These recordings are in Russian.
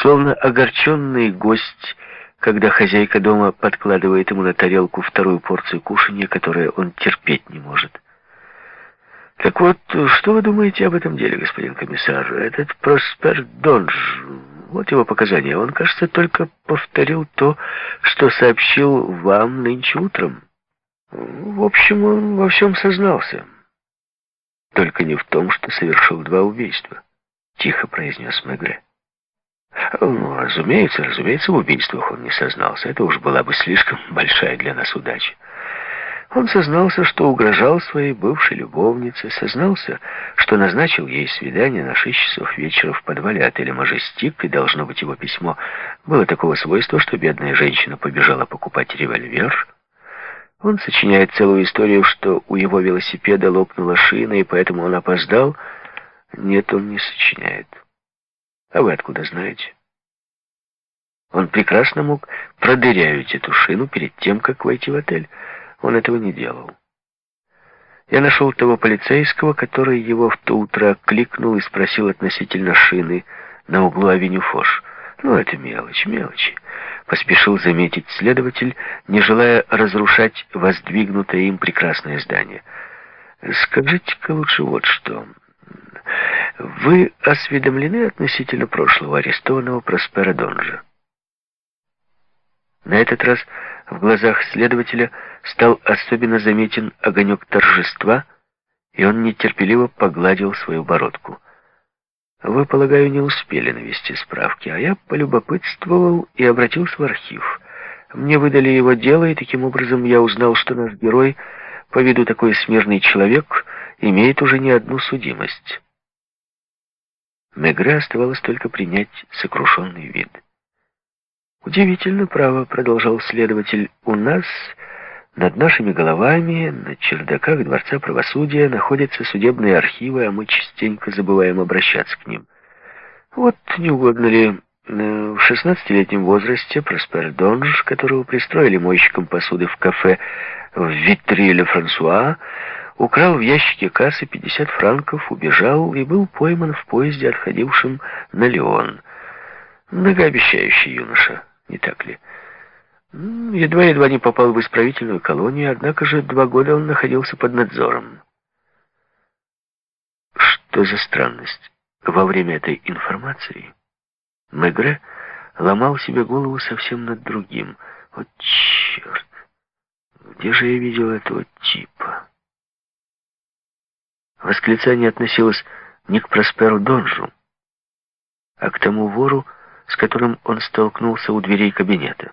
словно огорченный гость, когда хозяйка дома подкладывает ему на тарелку вторую порцию кушанья, которое он терпеть не может. Так вот, что вы думаете об этом деле, господин комиссар? Этот Проспер Донж, вот его показания. Он, кажется, только повторил то, что сообщил вам нынче утром. В общем, он во всем сознался. Только не в том, что совершил два убийства. Тихо произнес Мегре. Ну, разумеется, разумеется, в убийствах он не сознался. Это уж была бы слишком большая для нас удача. Он сознался, что угрожал своей бывшей любовнице, сознался, что назначил ей свидание на шесть часов вечера в подвале отеля «Мажестик», и, должно быть, его письмо было такого свойства, что бедная женщина побежала покупать револьвер. Он сочиняет целую историю, что у его велосипеда лопнула шина, и поэтому он опоздал. Нет, он не сочиняет. А вы откуда знаете? Он прекрасно мог продырявить эту шину перед тем, как войти в отель. Он этого не делал. Я нашел того полицейского, который его в то утро кликнул и спросил относительно шины на углу авеню Фош. Ну, это мелочь, мелочи. Поспешил заметить следователь, не желая разрушать воздвигнутое им прекрасное здание. Скажите-ка лучше вот что. Вы осведомлены относительно прошлого арестованного Проспера Донжа? На этот раз в глазах следователя стал особенно заметен огонек торжества, и он нетерпеливо погладил свою бородку. Вы, полагаю, не успели навести справки, а я полюбопытствовал и обратился в архив. Мне выдали его дело, и таким образом я узнал, что наш герой, по виду такой смирный человек, имеет уже не одну судимость. Мегре оставалось только принять сокрушенный вид. «Удивительно, право», — продолжал следователь, — «у нас над нашими головами, на чердаках Дворца Правосудия, находятся судебные архивы, а мы частенько забываем обращаться к ним. Вот не угодно ли э, в шестнадцатилетнем возрасте Проспер Донж, которого пристроили мойщиком посуды в кафе в Витри-ле-Франсуа, украл в ящике кассы 50 франков, убежал и был пойман в поезде, отходившем на Леон. Многообещающий юноша не так ли? Едва-едва не попал в исправительную колонию, однако же два года он находился под надзором. Что за странность? Во время этой информации Мегре ломал себе голову совсем над другим. Вот черт! Где же я видел этого типа? Восклицание относилось не к Просперу Донжу, а к тому вору, с которым он столкнулся у дверей кабинета.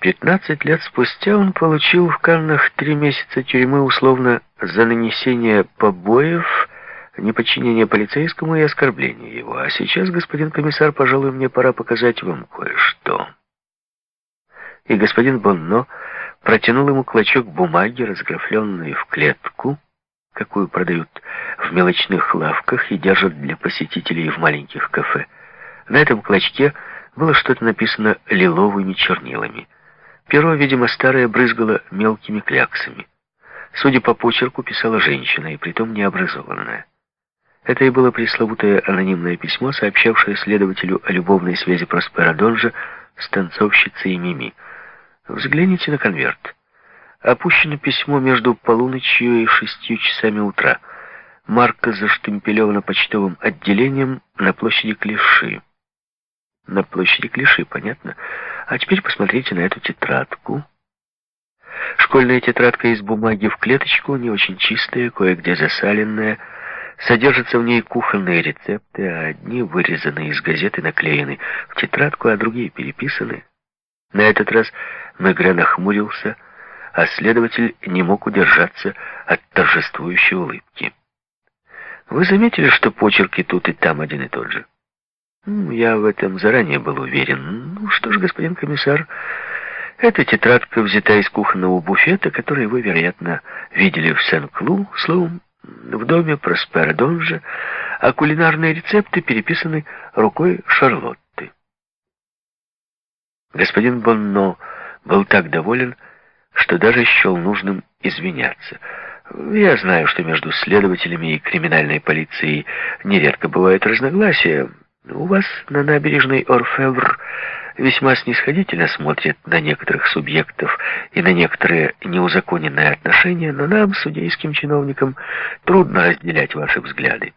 Пятнадцать лет спустя он получил в Каннах три месяца тюрьмы условно за нанесение побоев, неподчинение полицейскому и оскорбление его. А сейчас, господин комиссар, пожалуй, мне пора показать вам кое-что. И господин Бонно протянул ему клочок бумаги, разграфленный в клетку, какую продают в мелочных лавках и держат для посетителей в маленьких кафе. На этом клочке было что-то написано лиловыми чернилами. Перо, видимо, старое брызгало мелкими кляксами. Судя по почерку, писала женщина, и притом необразованная. Это и было пресловутое анонимное письмо, сообщавшее следователю о любовной связи Проспера Донжа с танцовщицей Мими. Взгляните на конверт. Опущено письмо между полуночью и шестью часами утра. Марка заштемпелевана почтовым отделением на площади Клиши на площади Клиши, понятно? А теперь посмотрите на эту тетрадку. Школьная тетрадка из бумаги в клеточку, не очень чистая, кое-где засаленная. Содержатся в ней кухонные рецепты, а одни вырезаны из газеты наклеены в тетрадку, а другие переписаны. На этот раз Мегре нахмурился, а следователь не мог удержаться от торжествующей улыбки. Вы заметили, что почерки тут и там один и тот же? Я в этом заранее был уверен. Ну что ж, господин комиссар, эта тетрадка взята из кухонного буфета, который вы, вероятно, видели в Сен-Клу, словом, в доме Проспера Донжа, а кулинарные рецепты переписаны рукой Шарлотты. Господин Бонно был так доволен, что даже счел нужным извиняться. Я знаю, что между следователями и криминальной полицией нередко бывают разногласия, У вас на набережной Орфевр весьма снисходительно смотрят на некоторых субъектов и на некоторые неузаконенные отношения, но нам, судейским чиновникам, трудно разделять ваши взгляды.